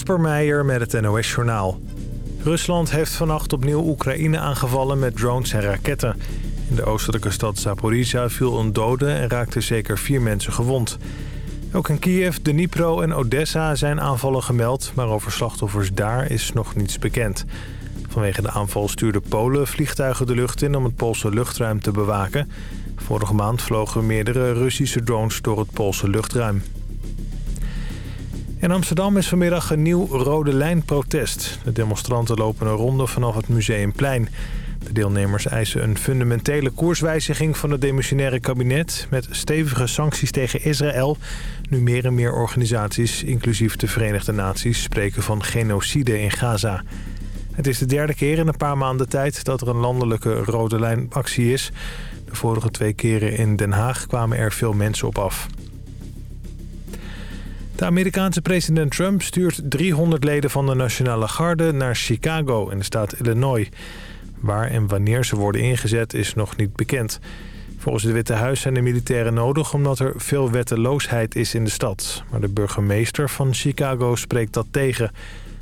Kasper Meijer met het NOS-journaal. Rusland heeft vannacht opnieuw Oekraïne aangevallen met drones en raketten. In de oostelijke stad Zaporizhia viel een dode en raakten zeker vier mensen gewond. Ook in Kiev, Dnipro en Odessa zijn aanvallen gemeld... maar over slachtoffers daar is nog niets bekend. Vanwege de aanval stuurde Polen vliegtuigen de lucht in... om het Poolse luchtruim te bewaken. Vorige maand vlogen meerdere Russische drones door het Poolse luchtruim. In Amsterdam is vanmiddag een nieuw rode lijn-protest. De demonstranten lopen een ronde vanaf het Museumplein. De deelnemers eisen een fundamentele koerswijziging van het demissionaire kabinet... met stevige sancties tegen Israël. Nu meer en meer organisaties, inclusief de Verenigde Naties... spreken van genocide in Gaza. Het is de derde keer in een paar maanden tijd dat er een landelijke rode lijnactie is. De vorige twee keren in Den Haag kwamen er veel mensen op af. De Amerikaanse president Trump stuurt 300 leden van de Nationale Garde naar Chicago in de staat Illinois. Waar en wanneer ze worden ingezet is nog niet bekend. Volgens het Witte Huis zijn de militairen nodig omdat er veel wetteloosheid is in de stad. Maar de burgemeester van Chicago spreekt dat tegen.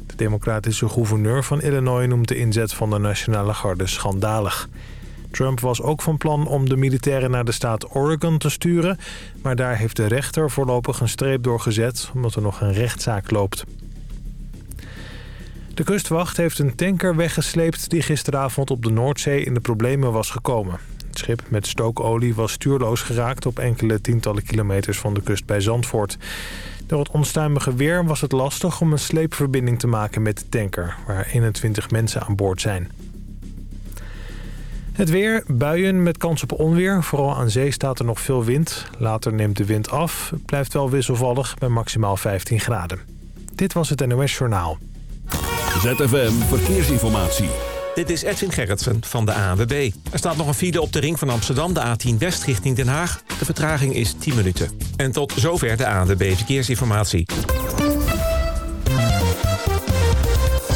De democratische gouverneur van Illinois noemt de inzet van de Nationale Garde schandalig. Trump was ook van plan om de militairen naar de staat Oregon te sturen... maar daar heeft de rechter voorlopig een streep door gezet... omdat er nog een rechtszaak loopt. De kustwacht heeft een tanker weggesleept die gisteravond op de Noordzee in de problemen was gekomen. Het schip met stookolie was stuurloos geraakt op enkele tientallen kilometers van de kust bij Zandvoort. Door het onstuimige weer was het lastig om een sleepverbinding te maken met de tanker, waar 21 mensen aan boord zijn. Het weer, buien met kans op onweer. Vooral aan zee staat er nog veel wind. Later neemt de wind af. Het blijft wel wisselvallig bij maximaal 15 graden. Dit was het NOS Journaal. ZFM Verkeersinformatie. Dit is Edwin Gerritsen van de ANWB. Er staat nog een file op de ring van Amsterdam, de A10 West richting Den Haag. De vertraging is 10 minuten. En tot zover de ANWB Verkeersinformatie.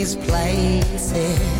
these places.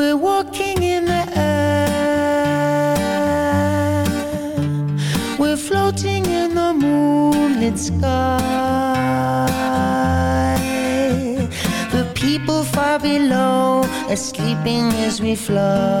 We're walking in the air. We're floating in the moonlit sky. The people far below are sleeping as we fly.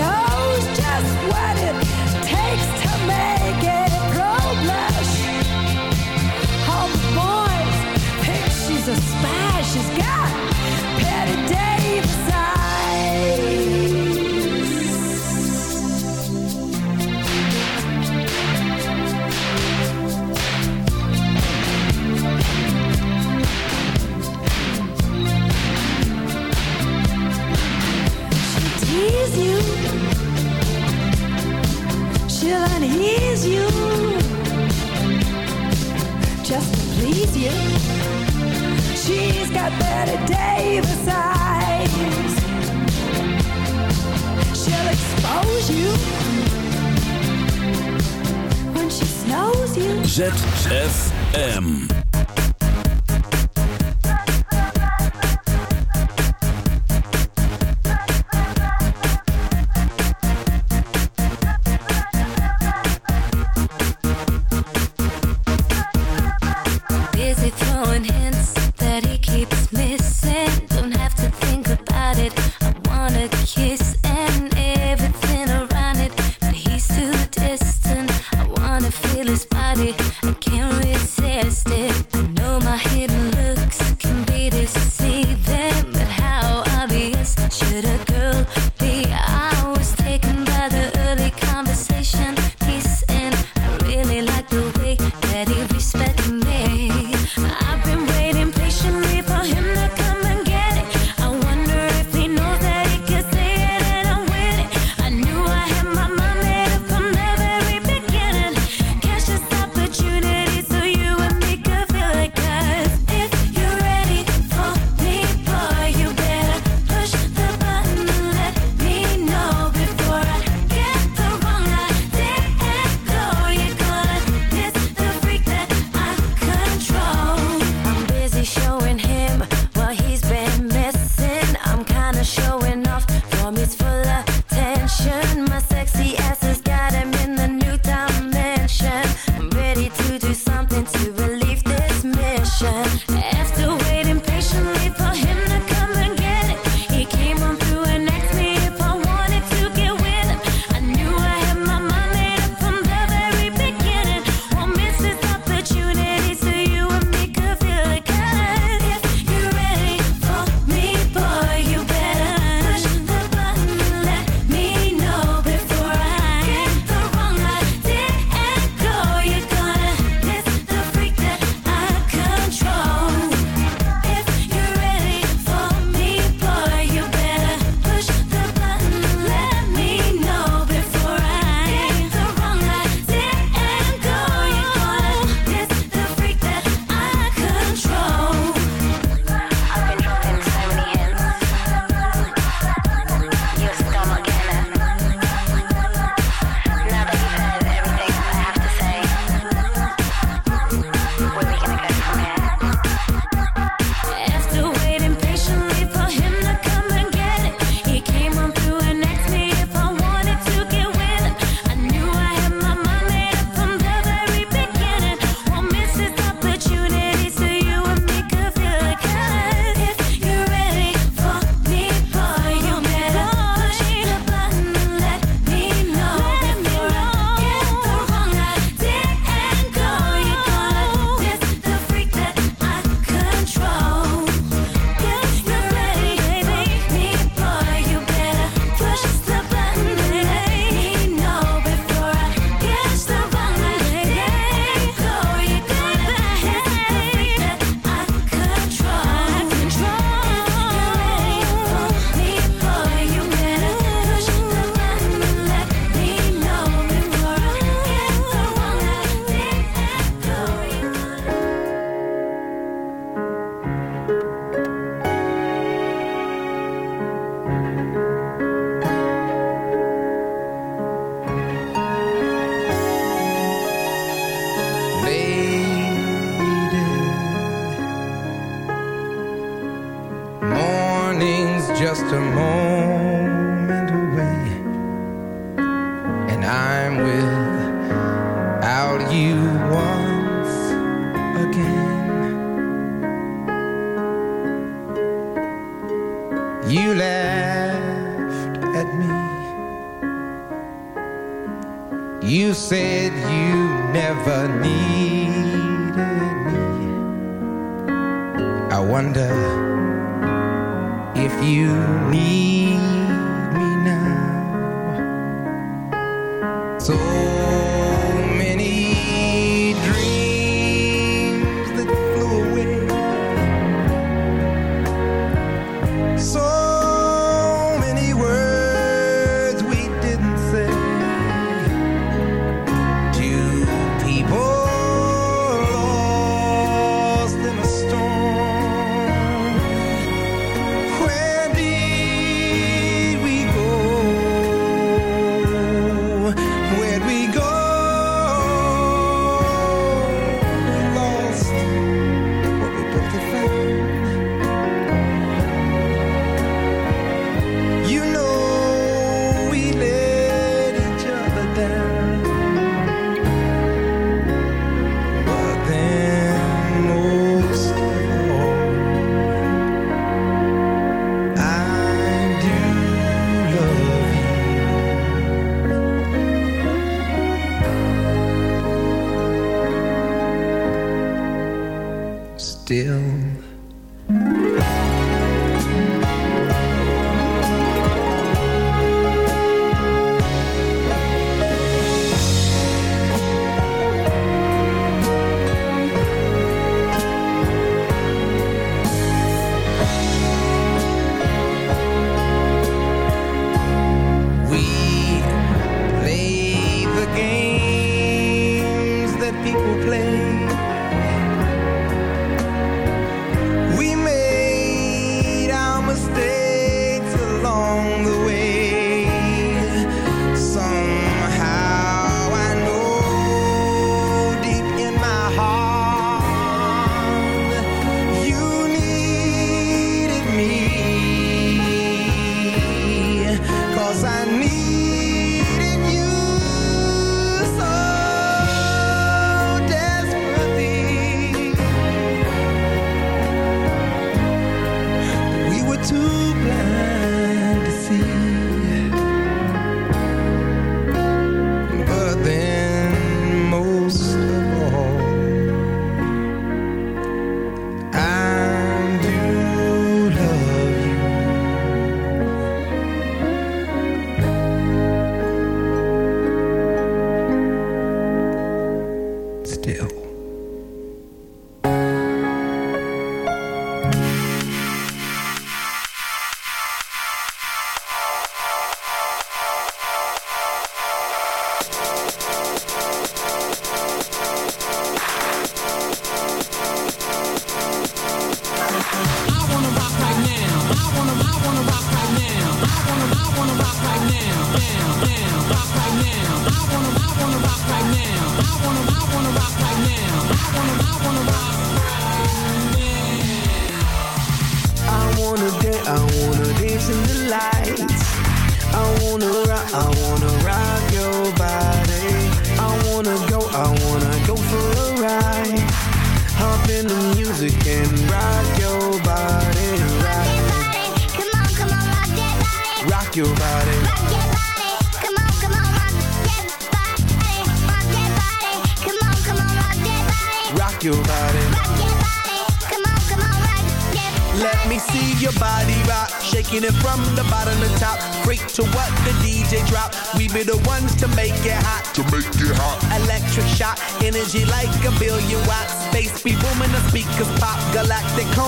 and ZFM.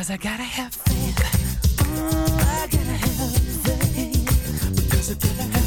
Cause I gotta have faith. Mm, I gotta have faith. Because I gotta have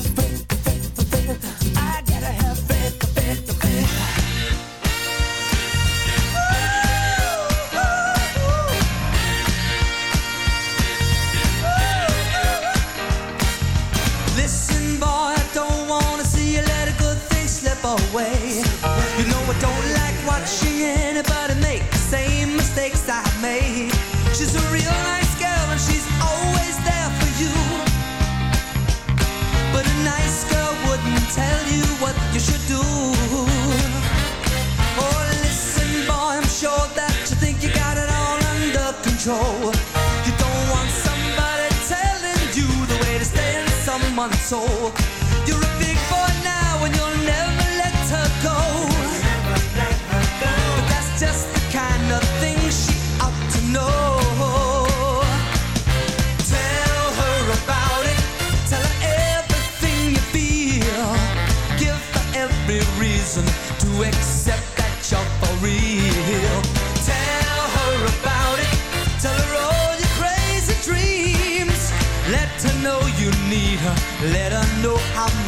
soul.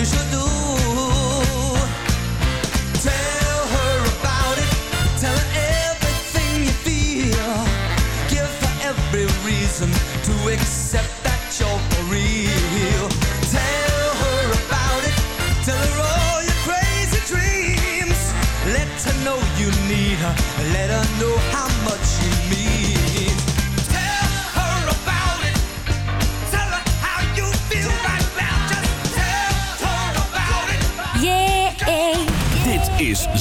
you what